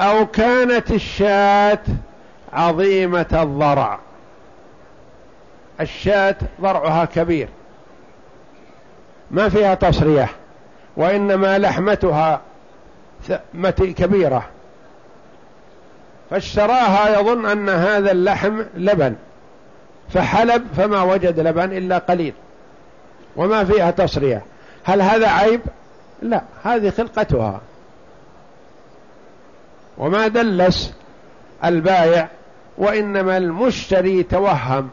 أو كانت الشاة عظيمة الضرع. الشاة ضرعها كبير. ما فيها تصرية وإنما لحمتها كبيرة. فاشتراها يظن أن هذا اللحم لبن فحلب فما وجد لبن إلا قليل. وما فيها تصرية هل هذا عيب؟ لا هذه خلقتها. وما دلس البايع وإنما المشتري توهم.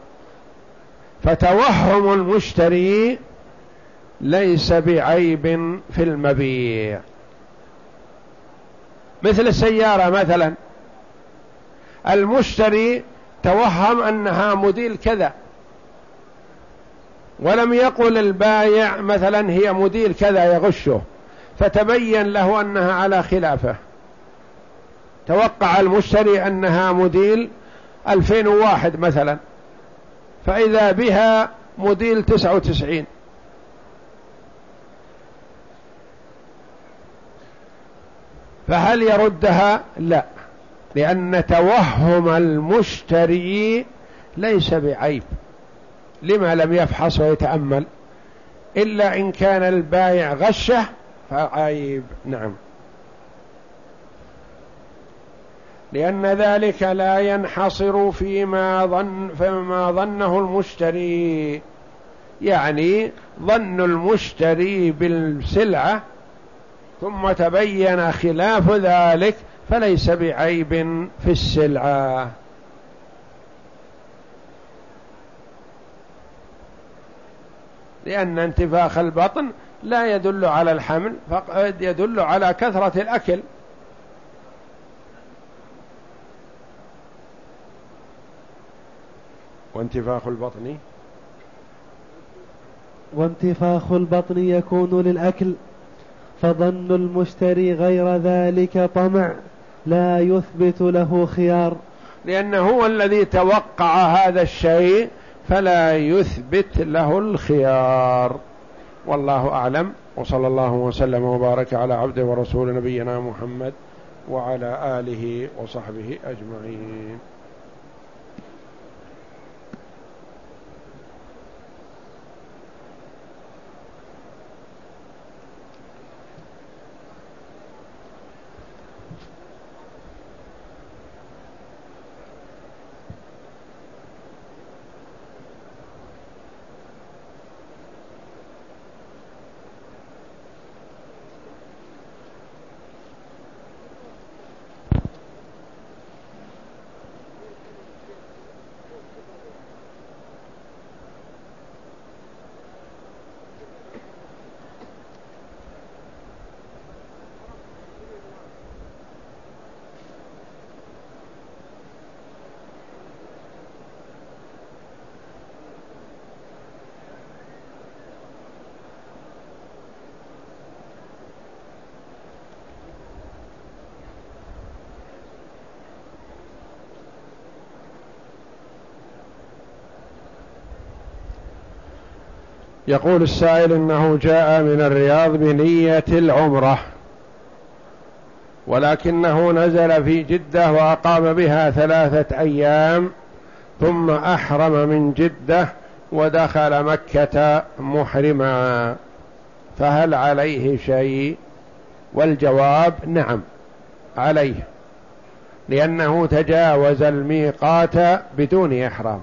فتوهم المشتري ليس بعيب في المبيع. مثل السيارة مثلا. المشتري توهم أنها موديل كذا. ولم يقل البايع مثلا هي موديل كذا يغشه. فتبين له أنها على خلافه. توقع المشتري أنها موديل 2001 مثلا. فإذا بها موديل 99 فهل يردها؟ لا لأن توهم المشتري ليس بعيب. لما لم يفحص ويتأمل. إلا إن كان البايع غشة فعيب. نعم. لأن ذلك لا ينحصر فيما ظن فيما ظنه المشتري. يعني ظن المشتري بالسلعة ثم تبين خلاف ذلك فليس بعيب في السلعة. لأن انتفاخ البطن لا يدل على الحمل فقد يدل على كثرة الأكل. وانتفاخ البطن. وانتفاخ البطن يكون للأكل فظن المشتري غير ذلك طمع لا يثبت له خيار. لأنه هو الذي توقع هذا الشيء فلا يثبت له الخيار. والله أعلم وصلى الله وسلم وبارك على عبده ورسول نبينا محمد وعلى آله وصحبه أجمعين. يقول السائل إنه جاء من الرياض بنية العمرة ولكنه نزل في جدة وأقام بها ثلاثة أيام ثم أحرم من جدة ودخل مكة محرما. فهل عليه شيء؟ والجواب نعم عليه لأنه تجاوز الميقات بدون إحرام.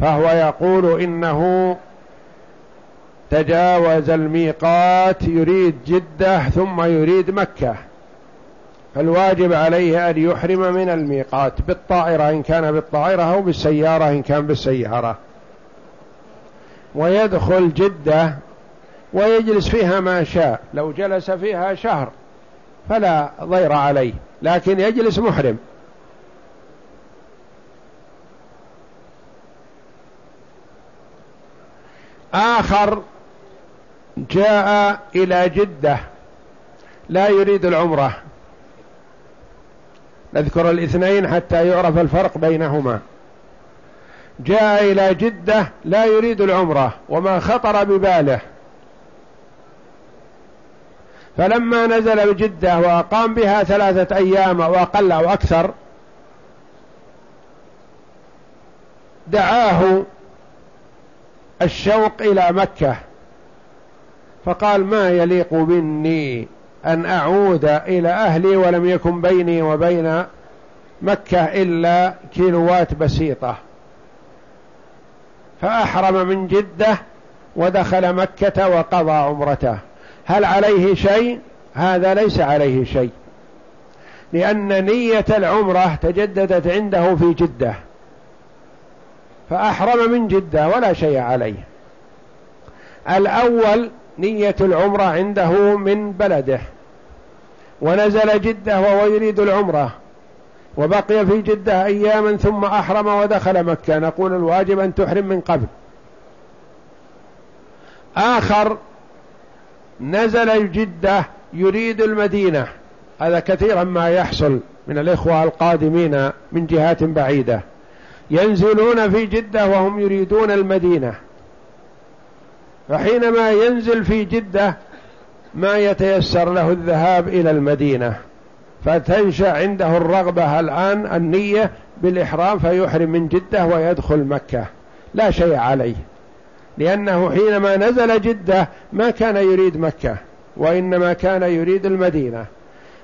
فهو يقول إنه تجاوز الميقات يريد جدة ثم يريد مكة. فالواجب عليه أن يحرم من الميقات بالطائرة إن كان بالطائرة أو بالسيارة إن كان بالسيارة. ويدخل جدة ويجلس فيها ما شاء. لو جلس فيها شهر فلا ضير عليه لكن يجلس محرم. آخر جاء إلى جدة لا يريد العمرة. نذكر الاثنين حتى يعرف الفرق بينهما. جاء إلى جدة لا يريد العمرة وما خطر بباله. فلما نزل بجدة وأقام بها ثلاثة أيام أو أقل أو أكثر دعاه الشوق إلى مكة. فقال ما يليق مني أن أعود إلى أهلي ولم يكن بيني وبين مكة إلا كيلوات بسيطة. فأحرم من جدة ودخل مكة وقضى عمرته. هل عليه شيء؟ هذا ليس عليه شيء. لأن نية العمرة تجددت عنده في جدة. فأحرم من جدة ولا شيء عليه. الأول نية العمرة عنده من بلده. ونزل جدة وهو يريد العمرة. وبقي في جدة أياما ثم أحرم ودخل مكة. نقول الواجب أن تحرم من قبل. آخر نزل الجدة يريد المدينة. هذا كثيرا ما يحصل من الإخوة القادمين من جهات بعيدة. ينزلون في جدة وهم يريدون المدينة. فحينما ينزل في جدة ما يتيسر له الذهاب إلى المدينة فتنشأ عنده الرغبة الآن النية بالإحرام فيحرم من جدة ويدخل مكة. لا شيء عليه لأنه حينما نزل جدة ما كان يريد مكة وإنما كان يريد المدينة.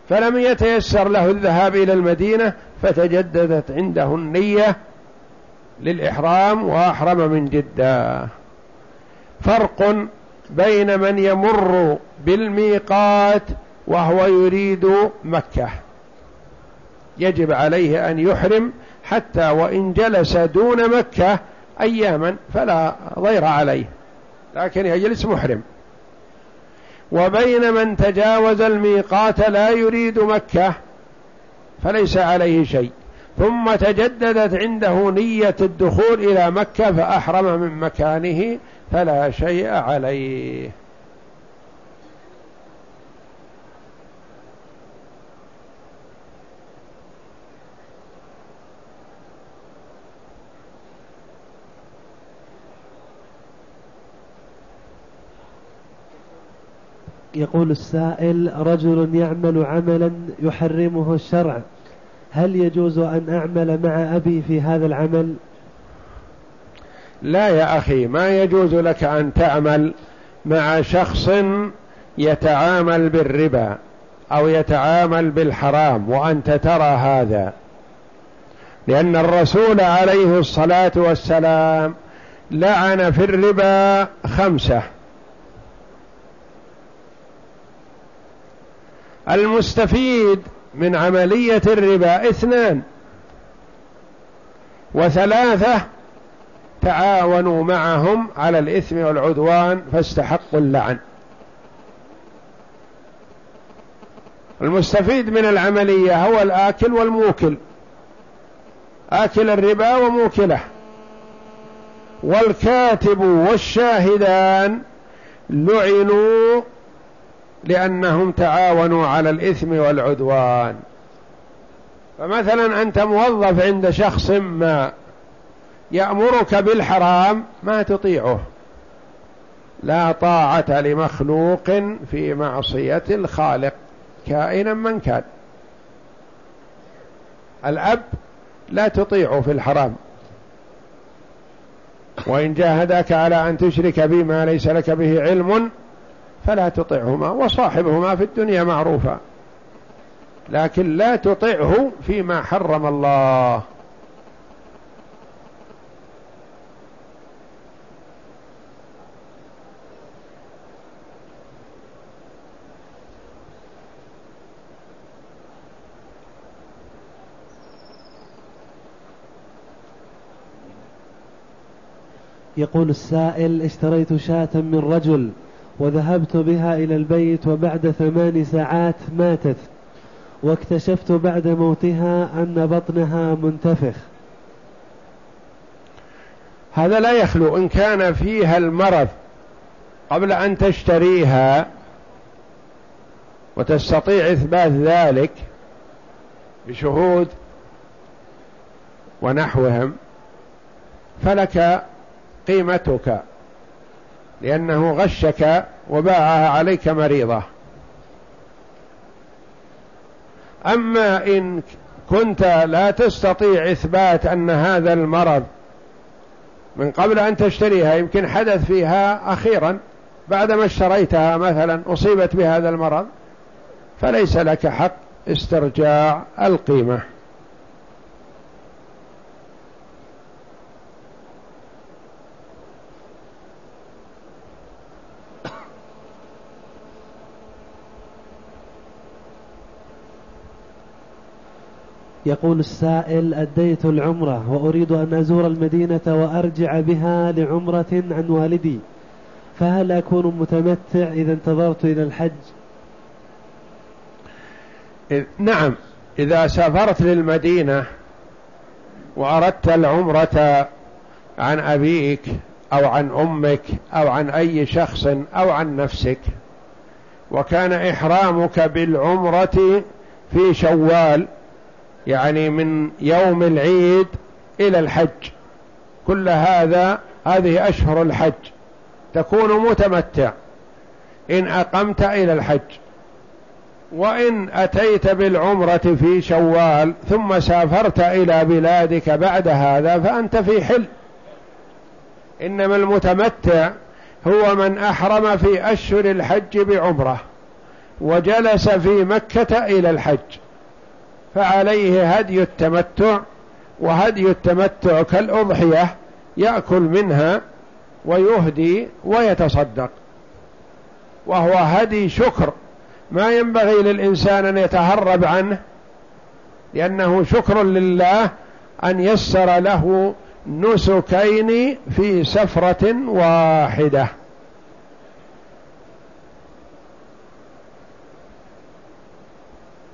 فلم يتيسر له الذهاب إلى المدينة فتجددت عنده النية للإحرام وأحرم من جدة. فرق بين من يمر بالميقات وهو يريد مكة. يجب عليه أن يحرم حتى وإن جلس دون مكة أياما فلا ضير عليه لكن يجلس محرم. وبين من تجاوز الميقات لا يريد مكة فليس عليه شيء. ثم تجددت عنده نية الدخول إلى مكة فأحرم من مكانه فلا شيء عليه. يقول السائل رجل يعمل عملا يحرمه الشرع هل يجوز أن أعمل مع أبي في هذا العمل؟ لا يا أخي ما يجوز لك أن تعمل مع شخص يتعامل بالربا أو يتعامل بالحرام وأنت ترى هذا. لأن الرسول عليه الصلاة والسلام لعن في الربا خمسة. المستفيد من عملية الربا اثنان. وثلاثة تعاونوا معهم على الإثم والعدوان فاستحقوا اللعن. المستفيد من العملية هو الآكل والموكل. آكل الربا وموكله. والكاتب والشاهدان لعنوا لأنهم تعاونوا على الإثم والعدوان. فمثلا أنت موظف عند شخص ما يأمرك بالحرام ما تطيعه. لا طاعة لمخلوق في معصية الخالق كائنا من كان. الأب لا تطيعه في الحرام. وإن جاهدك على أن تشرك بما ليس لك به علم فلا تطعهما وصاحبهما في الدنيا معروفا. لكن لا تطعه فيما حرم الله. يقول السائل اشتريت شاة من رجل وذهبت بها إلى البيت وبعد ثمان ساعات ماتت واكتشفت بعد موتها أن بطنها منتفخ. هذا لا يخلو إن كان فيها المرض قبل أن تشتريها وتستطيع إثبات ذلك بشهود ونحوهم فلك قيمتك لأنه غشك وباعها عليك مريضة. أما إن كنت لا تستطيع إثبات أن هذا المرض من قبل أن تشتريها يمكن حدث فيها أخيرا بعدما اشتريتها مثلا أصيبت بهذا المرض فليس لك حق استرجاع القيمة. يقول السائل أديت العمرة وأريد أن أزور المدينة وأرجع بها لعمرة عن والدي. فهل أكون متمتع إذا انتظرت إلى الحج؟ نعم إذا سافرت للمدينة وأردت العمرة عن أبيك أو عن أمك أو عن أي شخص أو عن نفسك وكان إحرامك بالعمرة في شوال يعني من يوم العيد إلى الحج. كل هذا هذه أشهر الحج. تكون متمتع. إن أقمت إلى الحج. وإن أتيت بالعمرة في شوال ثم سافرت إلى بلادك بعد هذا فأنت في حل إنما المتمتع هو من أحرم في أشهر الحج بعمرة وجلس في مكة إلى الحج. فعليه هدي التمتع وهدي التمتع كالأضحية يأكل منها ويهدي ويتصدق. وهو هدي شكر ما ينبغي للإنسان أن يتهرب عنه لأنه شكر لله أن يسر له نسكين في سفرة واحدة.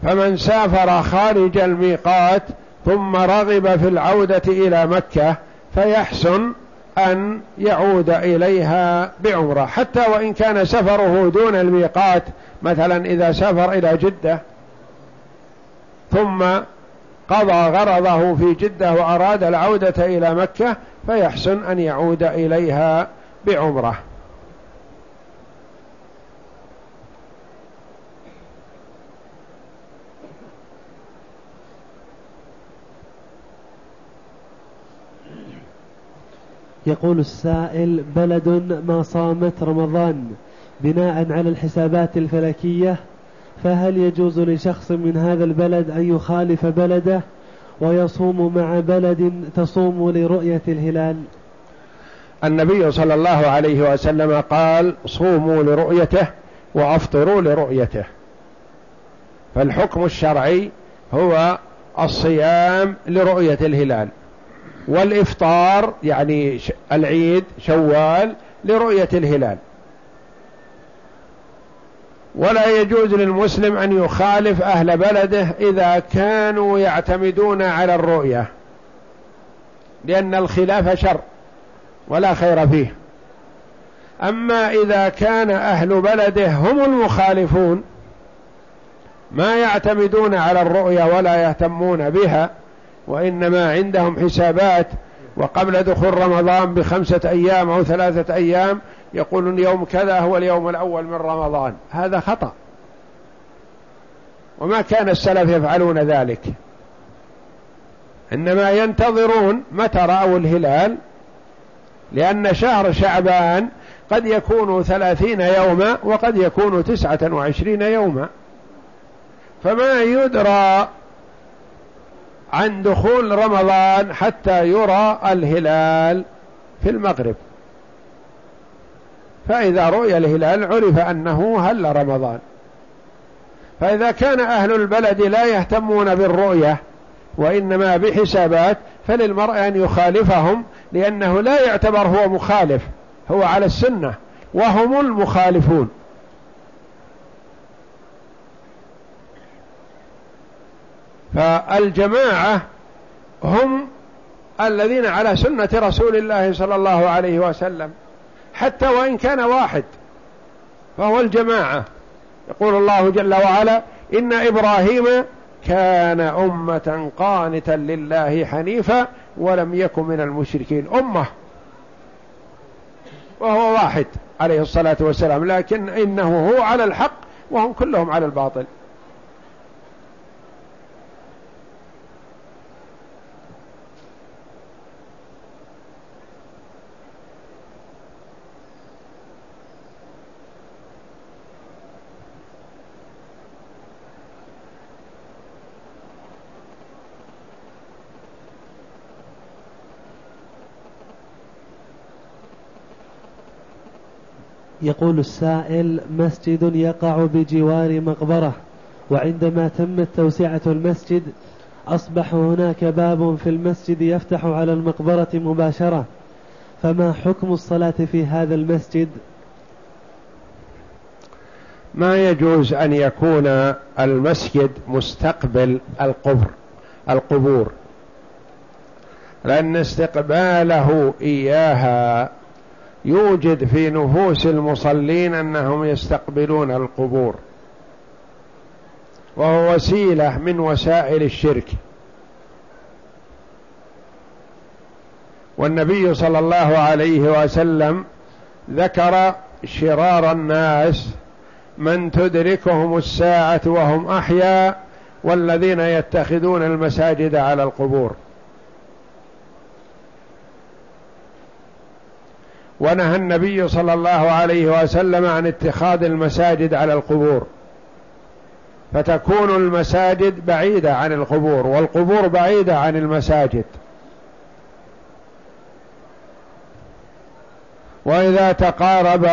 فمن سافر خارج الميقات ثم رغب في العودة إلى مكة فيحسن أن يعود إليها بعمرة. حتى وإن كان سفره دون الميقات مثلا إذا سافر إلى جدة ثم قضى غرضه في جدة وأراد العودة إلى مكة فيحسن أن يعود إليها بعمرة. يقول السائل بلد ما صامت رمضان بناء على الحسابات الفلكية فهل يجوز لشخص من هذا البلد أن يخالف بلده ويصوم مع بلد تصوم لرؤية الهلال؟ النبي صلى الله عليه وسلم قال صوموا لرؤيته وأفطروا لرؤيته. فالحكم الشرعي هو الصيام لرؤية الهلال. والإفطار يعني العيد شوال لرؤية الهلال. ولا يجوز للمسلم أن يخالف أهل بلده إذا كانوا يعتمدون على الرؤية لأن الخلاف شر ولا خير فيه. أما إذا كان أهل بلده هم المخالفون ما يعتمدون على الرؤية ولا يهتمون بها وإنما عندهم حسابات. وقبل دخول رمضان بخمسة أيام أو ثلاثة أيام يقولون يوم كذا هو اليوم الأول من رمضان. هذا خطأ. وما كان السلف يفعلون ذلك. إنما ينتظرون متى رأوا الهلال لأن شهر شعبان قد يكون ثلاثين يوما وقد يكون تسعة وعشرين يوما. فما يدرى عن دخول رمضان حتى يرى الهلال في المغرب. فإذا رؤي الهلال عرف أنه هل رمضان. فإذا كان أهل البلد لا يهتمون بالرؤية وإنما بحسابات فللمرء أن يخالفهم لأنه لا يعتبر هو مخالف هو على السنة وهم المخالفون. فالجماعة هم الذين على سنة رسول الله صلى الله عليه وسلم. حتى وإن كان واحد فهو الجماعة. يقول الله جل وعلا إن إبراهيم كان أمة قانتا لله حنيفا ولم يكن من المشركين. أمة. وهو واحد عليه الصلاة والسلام لكن إنه هو على الحق وهم كلهم على الباطل. يقول السائل مسجد يقع بجوار مقبرة وعندما تمت توسعة المسجد أصبح هناك باب في المسجد يفتح على المقبرة مباشرة. فما حكم الصلاة في هذا المسجد؟ ما يجوز أن يكون المسجد مستقبل القبر القبور لأن استقباله إياها يوجد في نفوس المصلين أنهم يستقبلون القبور. وهو وسيلة من وسائل الشرك. والنبي صلى الله عليه وسلم ذكر شرار الناس من تدركهم الساعة وهم أحياء والذين يتخذون المساجد على القبور. ونهى النبي صلى الله عليه وسلم عن اتخاذ المساجد على القبور فتكون المساجد بعيدة عن القبور والقبور بعيدة عن المساجد. وإذا تقارب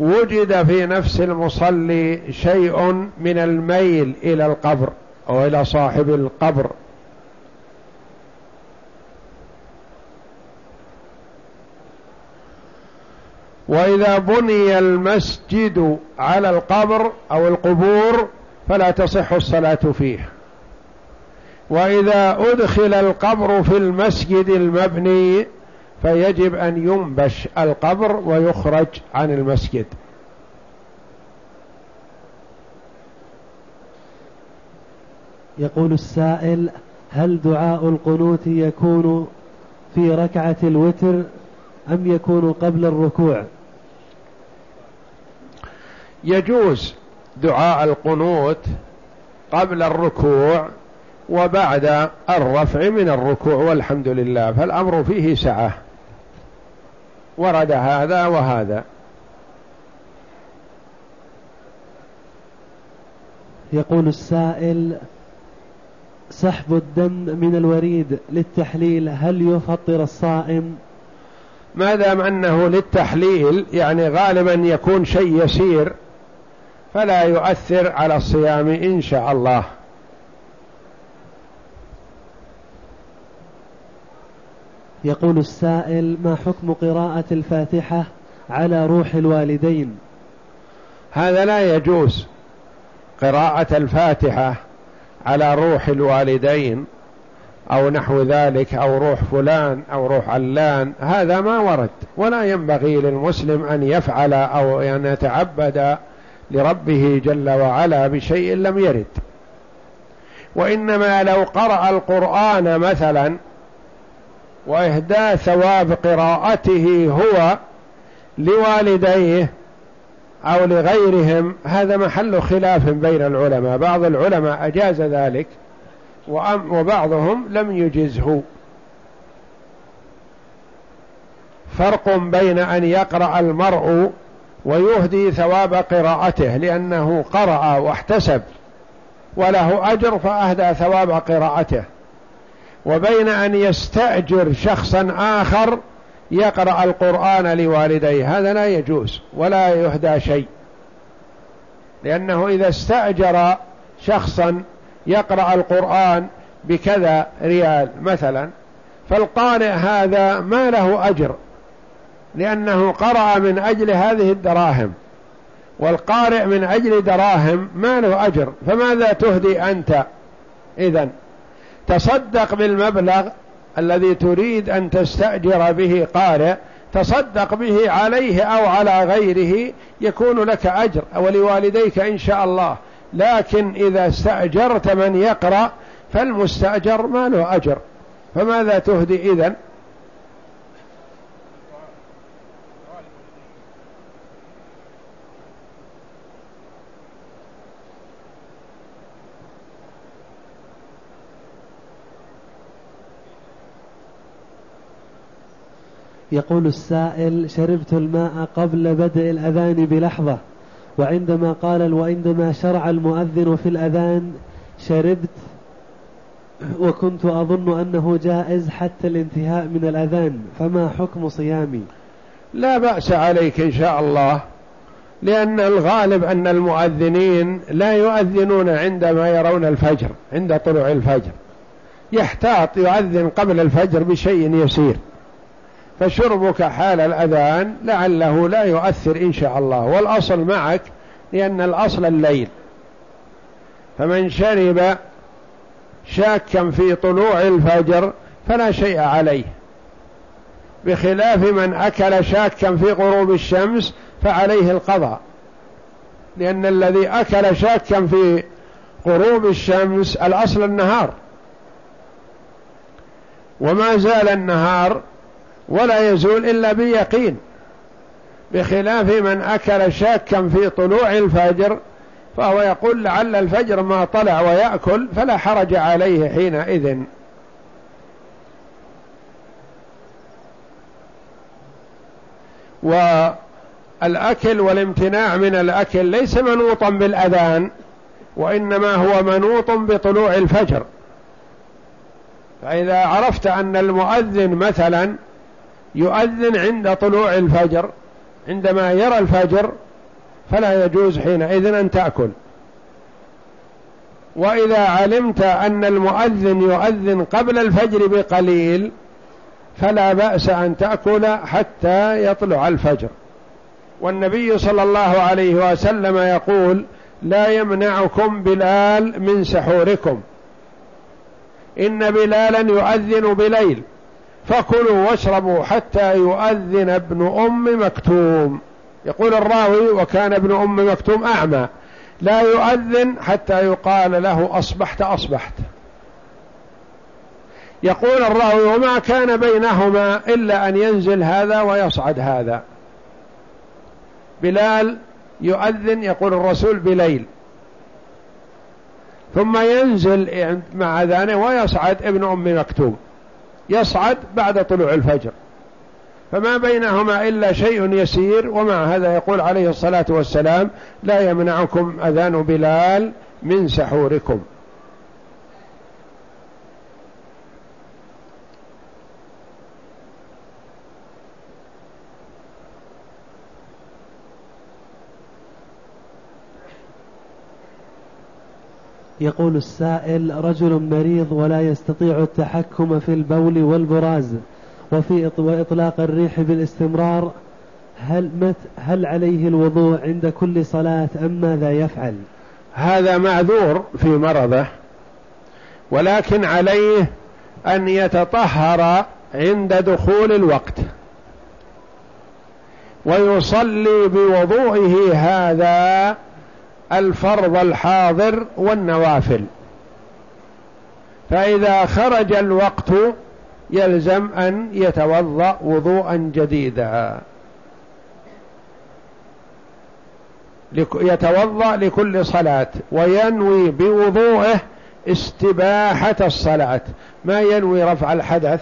وجد في نفس المصلي شيء من الميل إلى القبر أو إلى صاحب القبر. وإذا بني المسجد على القبر أو القبور فلا تصح الصلاة فيه. وإذا أدخل القبر في المسجد المبني فيجب أن ينبش القبر ويخرج عن المسجد. يقول السائل هل دعاء القنوت يكون في ركعة الوتر أم يكون قبل الركوع؟ يجوز دعاء القنوت قبل الركوع وبعد الرفع من الركوع والحمد لله فالأمر فيه سعة. ورد هذا وهذا. يقول السائل سحب الدم من الوريد للتحليل هل يفطر الصائم؟ ما دام أنه للتحليل يعني غالبا يكون شيء يسير فلا يؤثر على الصيام إن شاء الله. يقول السائل ما حكم قراءة الفاتحة على روح الوالدين؟ هذا لا يجوز. قراءة الفاتحة على روح الوالدين أو نحو ذلك أو روح فلان أو روح علان هذا ما ورد. ولا ينبغي للمسلم أن يفعل أو أن يتعبد لربه جل وعلا بشيء لم يرد. وإنما لو قرأ القرآن مثلا وإهداء ثواب قراءته هو لوالديه أو لغيرهم هذا محل خلاف بين العلماء. بعض العلماء أجاز ذلك وبعضهم لم يجزه. فرق بين أن يقرأ المرء ويهدي ثواب قراءته لأنه قرأ واحتسب وله أجر فأهدى ثواب قراءته. وبين أن يستأجر شخصا آخر يقرأ القرآن لوالديه. هذا لا يجوز ولا يهدى شيء. لأنه إذا استأجر شخصا يقرأ القرآن بكذا ريال مثلا فالقارئ هذا ما له أجر. لأنه قرأ من أجل هذه الدراهم والقارئ من أجل دراهم ما له أجر فماذا تهدي أنت؟ إذن تصدق بالمبلغ الذي تريد أن تستأجر به قارئ تصدق به عليه أو على غيره يكون لك أجر ولوالديك إن شاء الله لكن إذا استأجرت من يقرأ فالمستأجر ما له أجر فماذا تهدي إذن؟ يقول السائل شربت الماء قبل بدء الأذان بلحظة وعندما قال وعندما شرع المؤذن في الأذان شربت وكنت أظن أنه جائز حتى الانتهاء من الأذان فما حكم صيامي؟ لا بأس عليك إن شاء الله لأن الغالب أن المؤذنين لا يؤذنون عندما يرون الفجر عند طلوع الفجر. يحتاط يؤذن قبل الفجر بشيء يسير. فشربك حال الأذان لعله لا يؤثر إن شاء الله. والأصل معك لأن الأصل الليل. فمن شرب شاكا في طلوع الفجر فلا شيء عليه. بخلاف من أكل شاكا في غروب الشمس فعليه القضاء. لأن الذي أكل شاكا في غروب الشمس الأصل النهار. وما زال النهار ولا يزول إلا بيقين بخلاف من أكل شاكا في طلوع الفجر فهو يقول لعل الفجر ما طلع ويأكل فلا حرج عليه حينئذ. والأكل والامتناع من الأكل ليس منوطا بالأذان وإنما هو منوط بطلوع الفجر. فإذا عرفت أن المؤذن مثلا يؤذن عند طلوع الفجر عندما يرى الفجر فلا يجوز حينئذ أن تأكل. وإذا علمت أن المؤذن يؤذن قبل الفجر بقليل فلا بأس أن تأكل حتى يطلع الفجر. والنبي صلى الله عليه وسلم يقول لا يمنعكم بلال من سحوركم. إن بلالا يؤذن بليل. فكلوا واشربوا حتى يؤذن ابن أم مكتوم. يقول الراوي وكان ابن أم مكتوم أعمى. لا يؤذن حتى يقال له أصبحت أصبحت. يقول الراوي وما كان بينهما إلا أن ينزل هذا ويصعد هذا. بلال يؤذن يقول الرسول بليل. ثم ينزل مع ذانه ويصعد ابن أم مكتوم. يصعد بعد طلوع الفجر. فما بينهما إلا شيء يسير ومع هذا يقول عليه الصلاة والسلام لا يمنعكم أذان بلال من سحوركم. يقول السائل رجل مريض ولا يستطيع التحكم في البول والبراز وفي وإطلاق الريح بالاستمرار هل مت هل عليه الوضوء عند كل صلاة أم ماذا يفعل؟ هذا معذور في مرضه ولكن عليه أن يتطهر عند دخول الوقت ويصلي بوضوئه هذا الفرض الحاضر والنوافل. فإذا خرج الوقت يلزم أن يتوضأ وضوءا جديدا. يتوضأ لكل صلاة وينوي بوضوءه استباحة الصلاة. ما ينوي رفع الحدث؟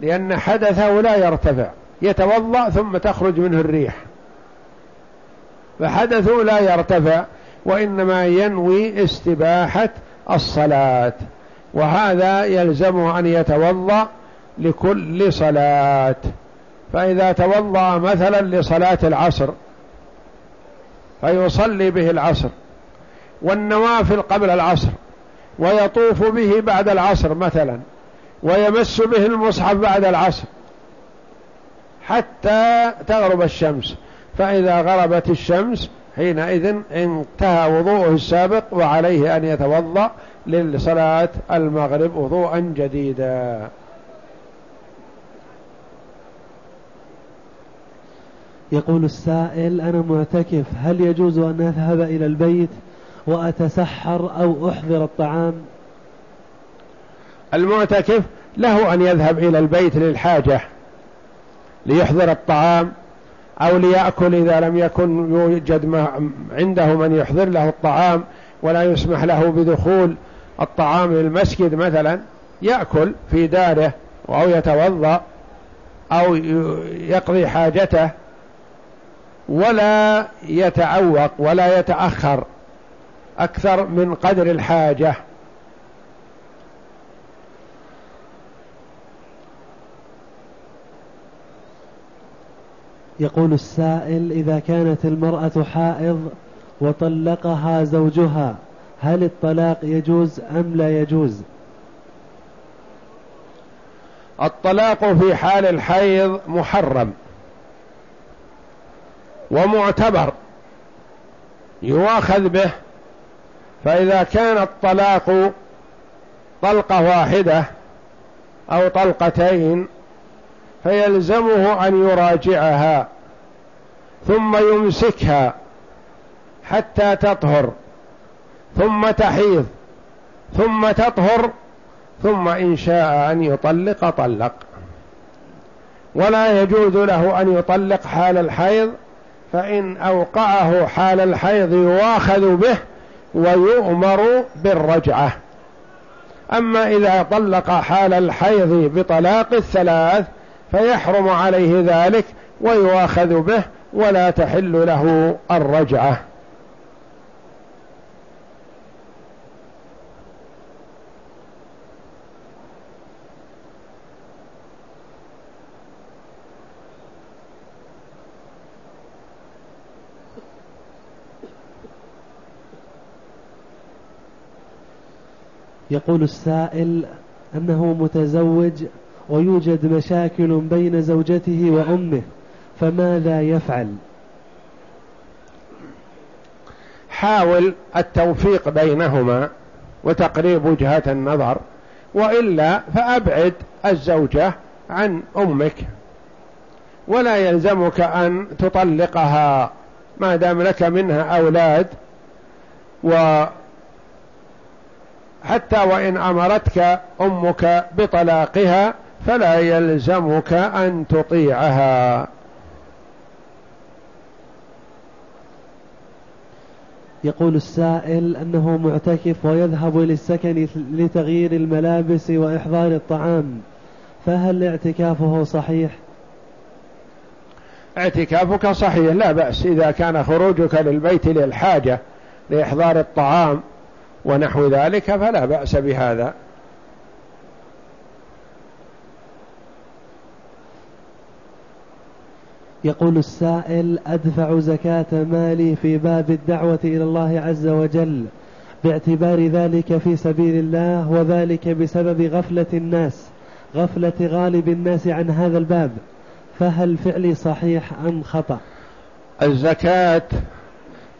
لأن حدثه لا يرتفع. يتوضأ ثم تخرج منه الريح. فحدثه لا يرتفع وإنما ينوي استباحة الصلاة وهذا يلزم أن يتوضأ لكل صلاة. فإذا توضأ مثلا لصلاة العصر فيصلي به العصر والنوافل قبل العصر ويطوف به بعد العصر مثلا ويمس به المصحف بعد العصر حتى تغرب الشمس. فإذا غربت الشمس حينئذ انتهى وضوءه السابق وعليه أن يتوضأ للصلاة المغرب وضوءا جديدا. يقول السائل أنا معتكف هل يجوز أن أذهب إلى البيت وأتسحر أو أحضر الطعام؟ المعتكف له أن يذهب إلى البيت للحاجة ليحضر الطعام أو ليأكل إذا لم يكن يوجد عنده من يحضر له الطعام ولا يسمح له بدخول الطعام للمسجد مثلا يأكل في داره أو يتوضأ أو يقضي حاجته ولا يتعوق ولا يتأخر أكثر من قدر الحاجة. يقول السائل إذا كانت المرأة حائض وطلقها زوجها هل الطلاق يجوز أم لا يجوز؟ الطلاق في حال الحيض محرم ومعتبر يواخذ به فإذا كان الطلاق طلقة واحدة أو طلقتين فيلزمه أن يراجعها ثم يمسكها حتى تطهر ثم تحيض ثم تطهر ثم إن شاء أن يطلق طلق. ولا يجوز له أن يطلق حال الحيض فإن أوقعه حال الحيض يواخذ به ويؤمر بالرجعة. أما إذا طلق حال الحيض بطلاق الثلاث فيحرم عليه ذلك ويواخذ به ولا تحل له الرجعة. يقول السائل أنه متزوج ويوجد مشاكل بين زوجته وأمه فماذا يفعل؟ حاول التوفيق بينهما وتقريب وجهات النظر وإلا فأبعد الزوجة عن أمك. ولا يلزمك أن تطلقها ما دام لك منها أولاد و حتى وإن أمرتك أمك بطلاقها فلا يلزمك أن تطيعها. يقول السائل أنه معتكف ويذهب للسكن لتغيير الملابس وإحضار الطعام فهل اعتكافه صحيح؟ اعتكافك صحيح لا بأس. إذا كان خروجك للبيت للحاجة لإحضار الطعام ونحو ذلك فلا بأس بهذا. يقول السائل أدفع زكاة مالي في باب الدعوة إلى الله عز وجل باعتبار ذلك في سبيل الله وذلك بسبب غفلة الناس غفلة غالب الناس عن هذا الباب. فهل فعلي صحيح أم خطأ؟ الزكاة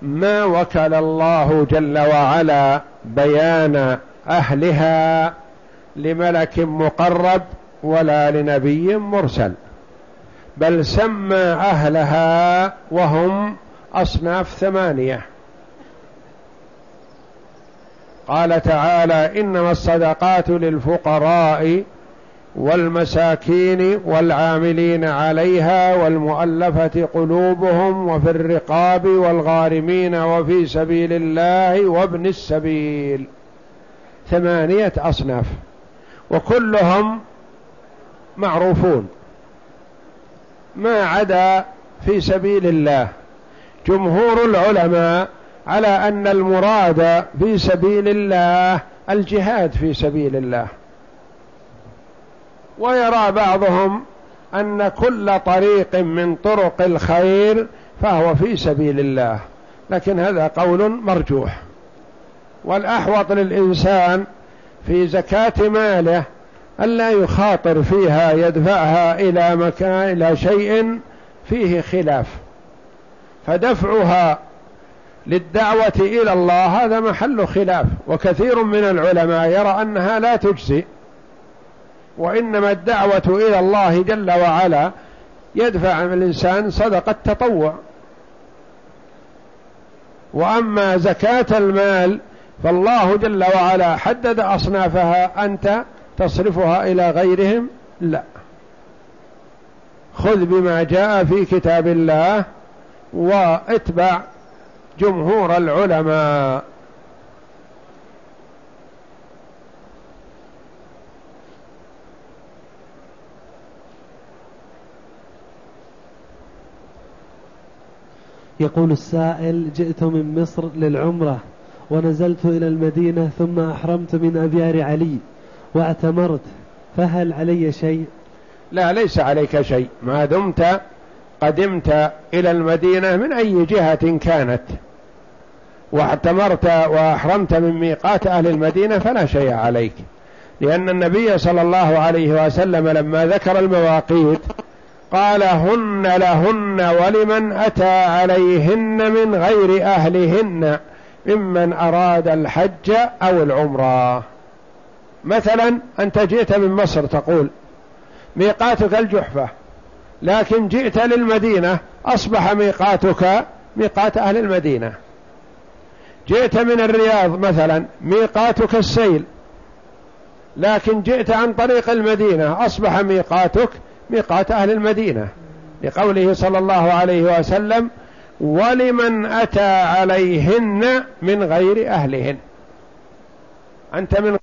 ما وكل الله جل وعلا بيان أهلها لملك مقرب ولا لنبي مرسل. بل سمى أهلها وهم أصناف ثمانية. قال تعالى إنما الصدقات للفقراء والمساكين والعاملين عليها والمؤلفة قلوبهم وفي الرقاب والغارمين وفي سبيل الله وابن السبيل. ثمانية أصناف. وكلهم معروفون. ما عدا في سبيل الله. جمهور العلماء على أن المراد في سبيل الله الجهاد في سبيل الله. ويرى بعضهم أن كل طريق من طرق الخير فهو في سبيل الله. لكن هذا قول مرجوح. والأحوط للإنسان في زكاة ماله ألا يخاطر فيها يدفعها إلى مكان إلى شيء فيه خلاف. فدفعها للدعوة إلى الله هذا محل خلاف. وكثير من العلماء يرى أنها لا تجزي. وإنما الدعوة إلى الله جل وعلا يدفع الإنسان صدقة تطوع. وأما زكاة المال فالله جل وعلا حدد أصنافها أنت تصرفها إلى غيرهم؟ لا. خذ بما جاء في كتاب الله واتبع جمهور العلماء. يقول السائل جئت من مصر للعمرة ونزلت إلى المدينة ثم أحرمت من أبيار علي. واعتمرت فهل علي شيء؟ لا ليس عليك شيء. ما دمت قدمت إلى المدينة من أي جهة كانت. واعتمرت وأحرمت من ميقات أهل المدينة فلا شيء عليك. لأن النبي صلى الله عليه وسلم لما ذكر المواقيت قال هن لهن ولمن أتى عليهن من غير أهلهن ممن أراد الحج أو العمرة. مثلا أنت جئت من مصر تقول ميقاتك الجحفة لكن جئت للمدينة أصبح ميقاتك ميقات أهل المدينة. جئت من الرياض مثلا ميقاتك السيل لكن جئت عن طريق المدينة أصبح ميقاتك ميقات أهل المدينة. لقوله صلى الله عليه وسلم ولمن أتى عليهن من غير أهلهن. أنت من